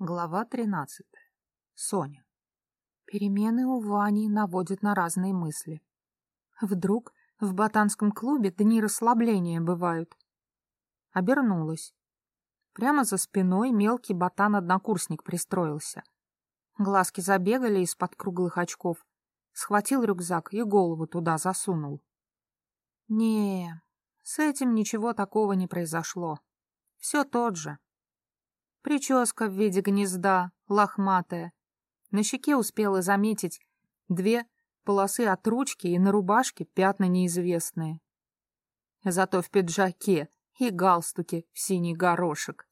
Глава 13. Соня. Перемены у Вани наводят на разные мысли. Вдруг в ботанском клубе дни расслабления бывают. Обернулась. Прямо за спиной мелкий ботан-однокурсник пристроился. Глазки забегали из-под круглых очков. Схватил рюкзак и голову туда засунул. Не, с этим ничего такого не произошло. Все тот же. Прическа в виде гнезда, лохматая. На щеке успела заметить две полосы от ручки и на рубашке пятна неизвестные. Зато в пиджаке и галстуке в синий горошек.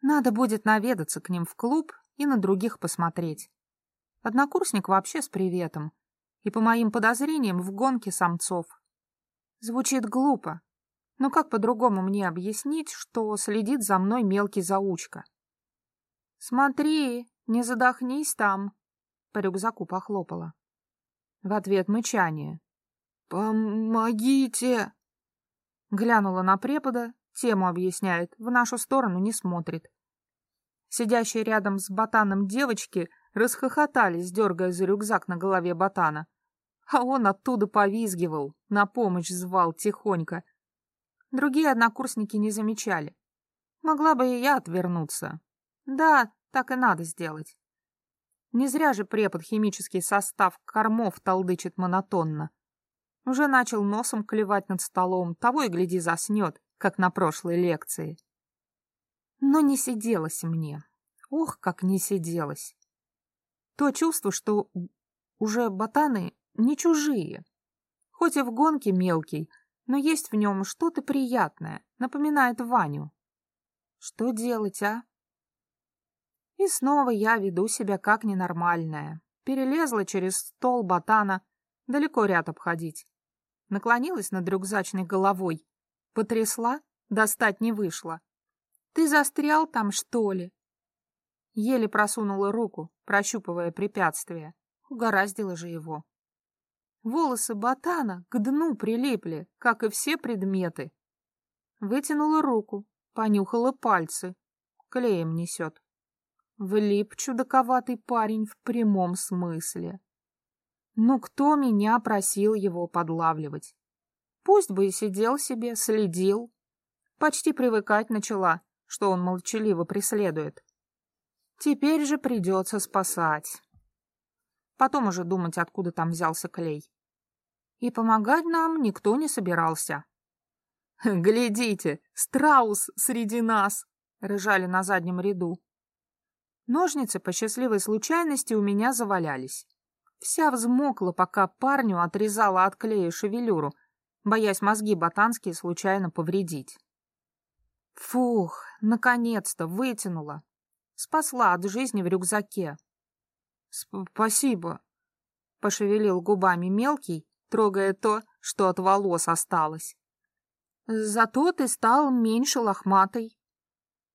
Надо будет наведаться к ним в клуб и на других посмотреть. Однокурсник вообще с приветом. И, по моим подозрениям, в гонке самцов. Звучит глупо, но как по-другому мне объяснить, что следит за мной мелкий заучка? «Смотри, не задохнись там!» По рюкзаку похлопала. В ответ мычание. «Помогите!» Глянула на препода, тему объясняет, в нашу сторону не смотрит. Сидящие рядом с ботаном девочки расхохотались, дергая за рюкзак на голове ботана. А он оттуда повизгивал, на помощь звал тихонько, Другие однокурсники не замечали. Могла бы и я отвернуться. Да, так и надо сделать. Не зря же препод химический состав кормов толдычит монотонно. Уже начал носом клевать над столом, того и гляди заснет, как на прошлой лекции. Но не сиделось мне. Ох, как не сиделось. То чувство, что уже ботаны не чужие. Хоть и в гонке мелкий, но есть в нем что-то приятное, напоминает Ваню. Что делать, а? И снова я веду себя как ненормальная. Перелезла через стол ботана, далеко ряд обходить. Наклонилась над рюкзачной головой. Потрясла, достать не вышло. «Ты застрял там, что ли?» Еле просунула руку, прощупывая препятствие. Угораздило же его. Волосы ботана к дну прилипли, как и все предметы. Вытянула руку, понюхала пальцы. Клеем несет. Влип чудаковатый парень в прямом смысле. Ну кто меня просил его подлавливать? Пусть бы и сидел себе, следил. Почти привыкать начала, что он молчаливо преследует. Теперь же придется спасать. Потом уже думать, откуда там взялся клей. И помогать нам никто не собирался. «Глядите, страус среди нас!» — рыжали на заднем ряду. Ножницы по счастливой случайности у меня завалялись. Вся взмокла, пока парню отрезала от клея шевелюру, боясь мозги ботанские случайно повредить. Фух, наконец-то вытянула. Спасла от жизни в рюкзаке. «Спасибо», — пошевелил губами мелкий, трогая то, что от волос осталось. «Зато ты стал меньше лохматой».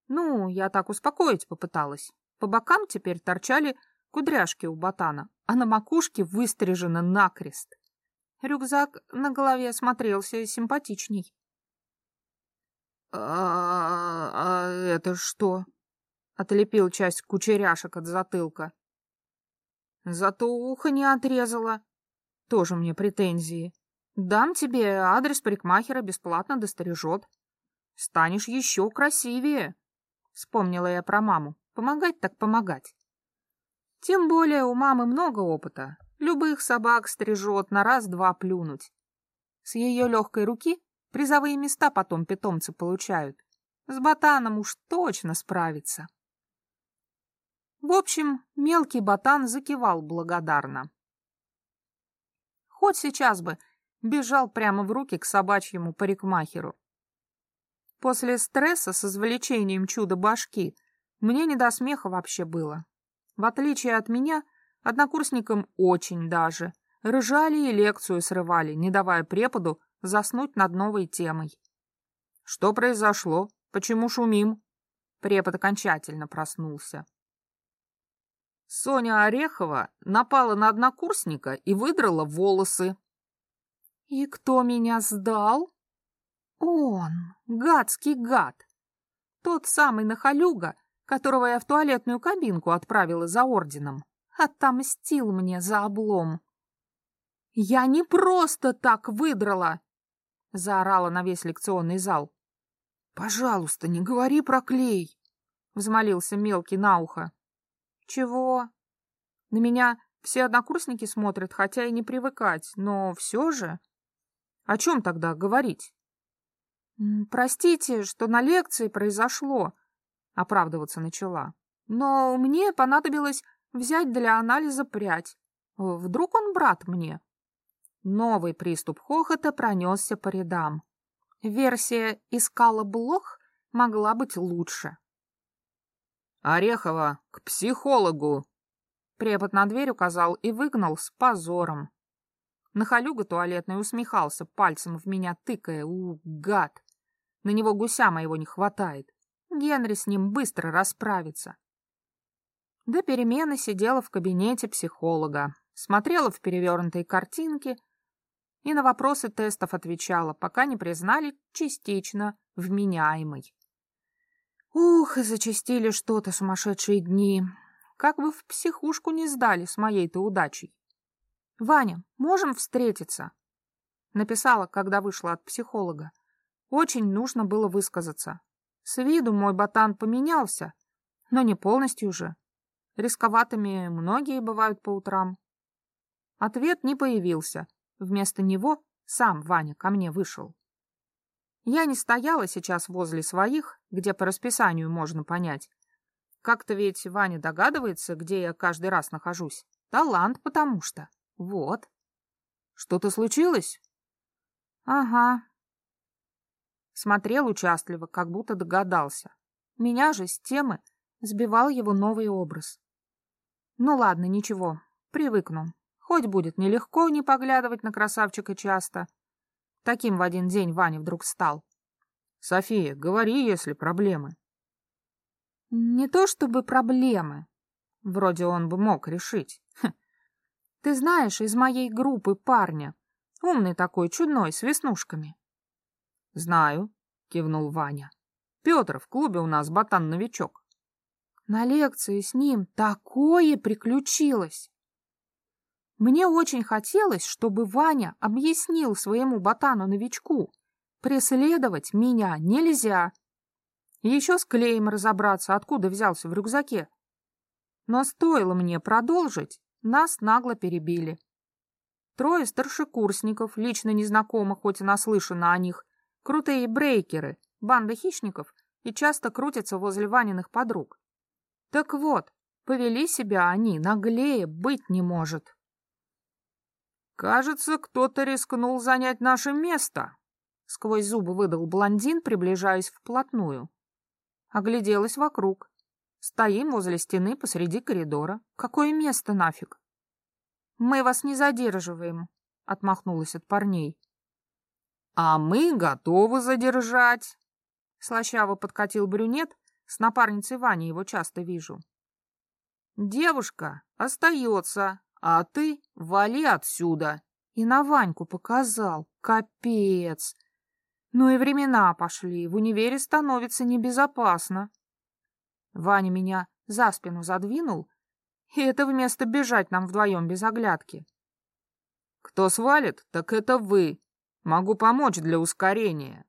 Ну, я так успокоить попыталась. По бокам теперь торчали кудряшки у ботана, а на макушке выстрижено накрест. Рюкзак на голове смотрелся симпатичней. «А, а это что?» — отлепил часть кучеряшек от затылка. Зато ухо не отрезала. Тоже мне претензии. Дам тебе адрес парикмахера, бесплатно дострижет. Станешь еще красивее. Вспомнила я про маму. Помогать так помогать. Тем более у мамы много опыта. Любых собак стрижет на раз-два плюнуть. С ее легкой руки призовые места потом питомцы получают. С ботаном уж точно справится. В общем, мелкий ботан закивал благодарно. Хоть сейчас бы бежал прямо в руки к собачьему парикмахеру. После стресса с извлечением чуда-башки мне не до смеха вообще было. В отличие от меня, однокурсникам очень даже. Рыжали и лекцию срывали, не давая преподу заснуть над новой темой. «Что произошло? Почему шумим?» Препод окончательно проснулся. Соня Орехова напала на однокурсника и выдрала волосы. И кто меня сдал? Он, гадский гад. Тот самый нахалюга, которого я в туалетную кабинку отправила за орденом. Отомстил мне за облом. «Я не просто так выдрала!» — заорала на весь лекционный зал. «Пожалуйста, не говори про клей!» — взмолился мелкий на ухо. «Чего?» На меня все однокурсники смотрят, хотя и не привыкать, но все же... О чем тогда говорить? «Простите, что на лекции произошло», — оправдываться начала. «Но мне понадобилось взять для анализа прядь. Вдруг он брат мне?» Новый приступ хохота пронесся по рядам. Версия «искала блох» могла быть лучше. «Орехова, к психологу!» Препод на дверь указал и выгнал с позором. Нахалюга туалетный усмехался, пальцем в меня тыкая. У, гад! На него гуся моего не хватает. Генри с ним быстро расправится. До перемены сидела в кабинете психолога, смотрела в перевернутые картинки и на вопросы тестов отвечала, пока не признали частично вменяемой. Ух, и зачастили что-то сумасшедшие дни. Как бы в психушку не сдали с моей-то удачей. «Ваня, можем встретиться?» Написала, когда вышла от психолога. Очень нужно было высказаться. С виду мой ботан поменялся, но не полностью же. Рисковатыми многие бывают по утрам. Ответ не появился, Вместо него сам Ваня ко мне вышел. Я не стояла сейчас возле своих, где по расписанию можно понять. Как-то ведь Ваня догадывается, где я каждый раз нахожусь. Талант потому что. Вот. Что-то случилось? Ага. Смотрел участливо, как будто догадался. Меня же с темы сбивал его новый образ. Ну ладно, ничего, привыкну. Хоть будет нелегко не поглядывать на красавчика часто. Таким в один день Ваня вдруг стал. — София, говори, если проблемы. — Не то чтобы проблемы. Вроде он бы мог решить. Хм. Ты знаешь, из моей группы парня. Умный такой, чудной, с веснушками. — Знаю, — кивнул Ваня. — Петр, в клубе у нас ботан-новичок. На лекции с ним такое приключилось. Мне очень хотелось, чтобы Ваня объяснил своему ботану-новичку, преследовать меня нельзя. Еще с клеем разобраться, откуда взялся в рюкзаке. Но стоило мне продолжить, нас нагло перебили. Трое старшекурсников, лично незнакомых, хоть и наслышано о них, крутые брейкеры, банда хищников и часто крутятся возле Ваниных подруг. Так вот, повели себя они, наглее быть не может. «Кажется, кто-то рискнул занять наше место», — сквозь зубы выдал блондин, приближаясь вплотную. Огляделась вокруг. Стоим возле стены посреди коридора. Какое место нафиг? «Мы вас не задерживаем», — отмахнулась от парней. «А мы готовы задержать», — слащаво подкатил брюнет, с напарницей Ваней его часто вижу. «Девушка остается, а ты вали отсюда. И на Ваньку показал. Капец. Ну и времена пошли. В универе становится небезопасно. Ваня меня за спину задвинул, и это вместо бежать нам вдвоем без оглядки. Кто свалит, так это вы. Могу помочь для ускорения.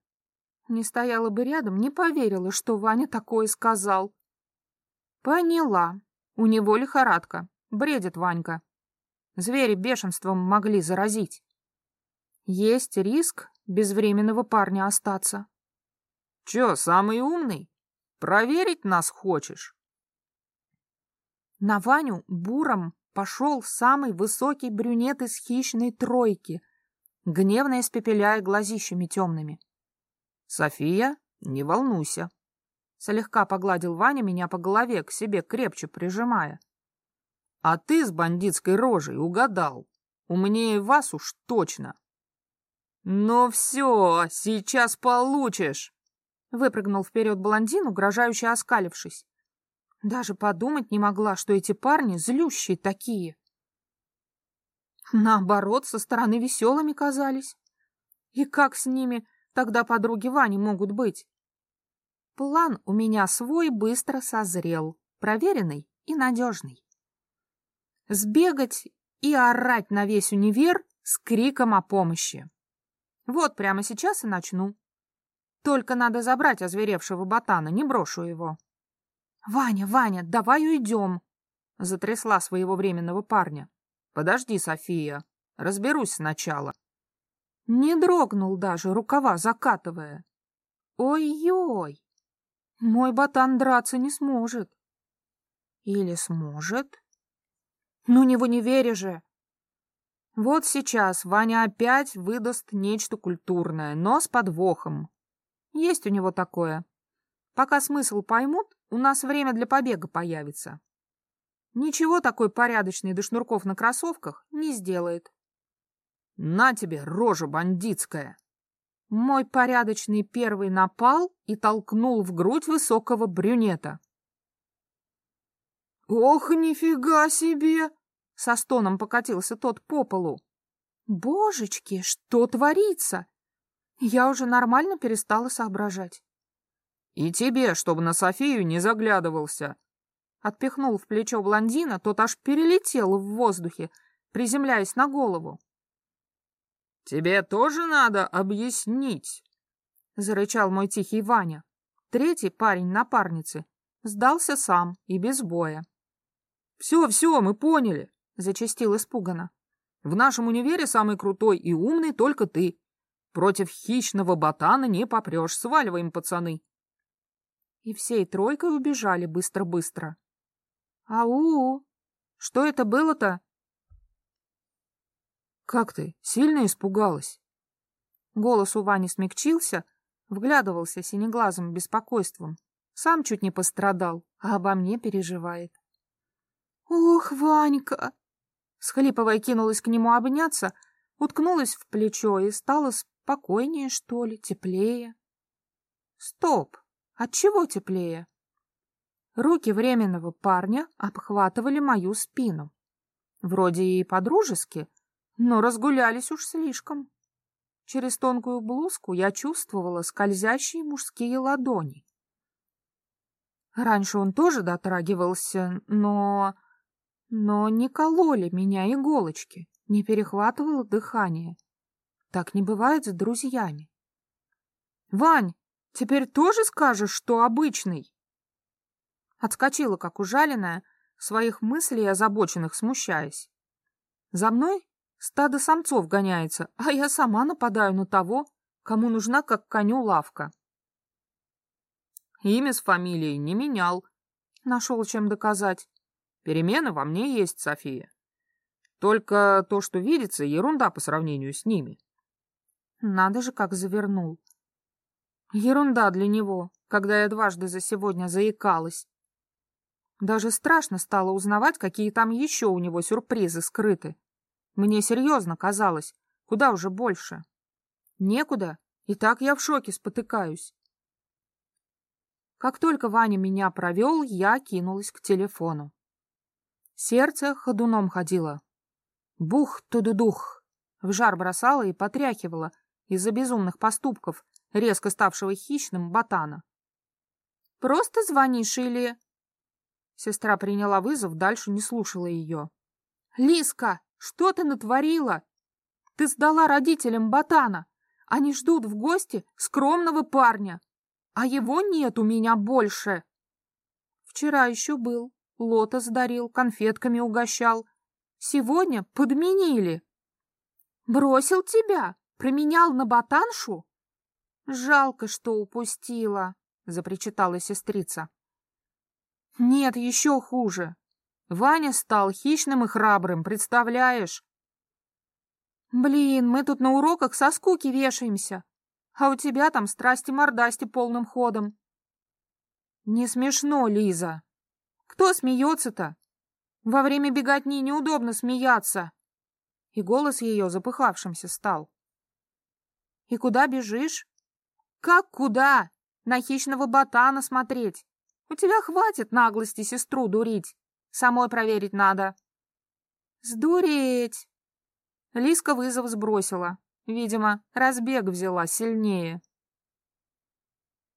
Не стояла бы рядом, не поверила, что Ваня такое сказал. Поняла. У него лихорадка. Бредит Ванька. Звери бешенством могли заразить. Есть риск безвременного парня остаться. Чё, самый умный? Проверить нас хочешь? На Ваню буром пошел самый высокий брюнет из хищной тройки, гневно испепеляя глазищами темными. — София, не волнуйся. Слегка погладил Ваня меня по голове, к себе крепче прижимая. А ты с бандитской рожей угадал. Умнее вас уж точно. Ну все, сейчас получишь. Выпрыгнул вперед блондин, угрожающе оскалившись. Даже подумать не могла, что эти парни злющие такие. Наоборот, со стороны веселыми казались. И как с ними тогда подруги Вани могут быть? План у меня свой быстро созрел, проверенный и надежный. Сбегать и орать на весь универ с криком о помощи. Вот прямо сейчас и начну. Только надо забрать озверевшего ботана, не брошу его. — Ваня, Ваня, давай уйдем! — затрясла своего временного парня. — Подожди, София, разберусь сначала. Не дрогнул даже, рукава закатывая. Ой-ой! Мой ботан драться не сможет. Или сможет? Ну, не в универе же. Вот сейчас Ваня опять выдаст нечто культурное, но с подвохом. Есть у него такое. Пока смысл поймут, у нас время для побега появится. Ничего такой порядочный до шнурков на кроссовках не сделает. На тебе, рожа бандитская! Мой порядочный первый напал и толкнул в грудь высокого брюнета. «Ох, нифига себе!» — со стоном покатился тот по полу. «Божечки, что творится?» Я уже нормально перестала соображать. «И тебе, чтобы на Софию не заглядывался!» Отпихнул в плечо блондина, тот аж перелетел в воздухе, приземляясь на голову. «Тебе тоже надо объяснить!» — зарычал мой тихий Ваня. Третий парень напарницы сдался сам и без боя. «Все, все, мы поняли!» — зачастил испуганно. «В нашем универе самый крутой и умный только ты. Против хищного ботана не попрешь, сваливаем, пацаны!» И всей тройкой убежали быстро-быстро. «Ау! Что это было-то?» «Как ты? Сильно испугалась?» Голос у Вани смягчился, вглядывался синеглазым беспокойством. Сам чуть не пострадал, а обо мне переживает. «Ох, Ванька!» Схлипывая, кинулась к нему обняться, уткнулась в плечо и стало спокойнее, что ли, теплее. «Стоп! Отчего теплее?» Руки временного парня обхватывали мою спину. Вроде и по-дружески, но разгулялись уж слишком. Через тонкую блузку я чувствовала скользящие мужские ладони. Раньше он тоже дотрагивался, но... Но не кололи меня иголочки, не перехватывало дыхание. Так не бывает с друзьями. «Вань, теперь тоже скажешь, что обычный?» Отскочила, как ужаленная, своих мыслей озабоченных смущаясь. За мной Стадо самцов гоняется, а я сама нападаю на того, кому нужна как коню лавка. Имя с фамилией не менял. Нашел чем доказать. Перемены во мне есть, София. Только то, что видится, ерунда по сравнению с ними. Надо же, как завернул. Ерунда для него, когда я дважды за сегодня заикалась. Даже страшно стало узнавать, какие там еще у него сюрпризы скрыты. Мне серьезно казалось, куда уже больше. Некуда, и так я в шоке спотыкаюсь. Как только Ваня меня провел, я кинулась к телефону. Сердце ходуном ходило. Бух-тудудух. В жар бросало и потряхивало из-за безумных поступков, резко ставшего хищным ботана. «Просто звонишь или...» Сестра приняла вызов, дальше не слушала ее. «Лиска, что ты натворила? Ты сдала родителям ботана. Они ждут в гости скромного парня. А его нет у меня больше. Вчера еще был. Лотос дарил, конфетками угощал. Сегодня подменили. Бросил тебя? Променял на ботаншу? Жалко, что упустила, запричитала сестрица. Нет, еще хуже. Ваня стал хищным и храбрым, представляешь? Блин, мы тут на уроках со скуки вешаемся, а у тебя там страсти-мордасти полным ходом. Не смешно, Лиза. Кто смеется-то? Во время беготни неудобно смеяться. И голос ее запыхавшимся стал. И куда бежишь? Как куда? На хищного ботана смотреть. У тебя хватит наглости сестру дурить. Самой проверить надо. Сдуреть! Лиска вызов сбросила. Видимо, разбег взяла сильнее.